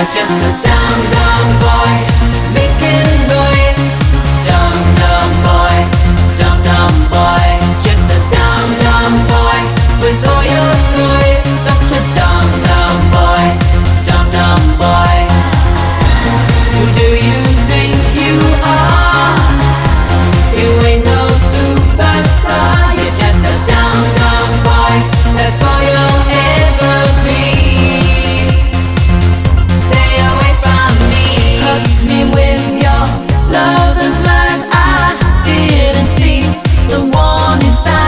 Do you think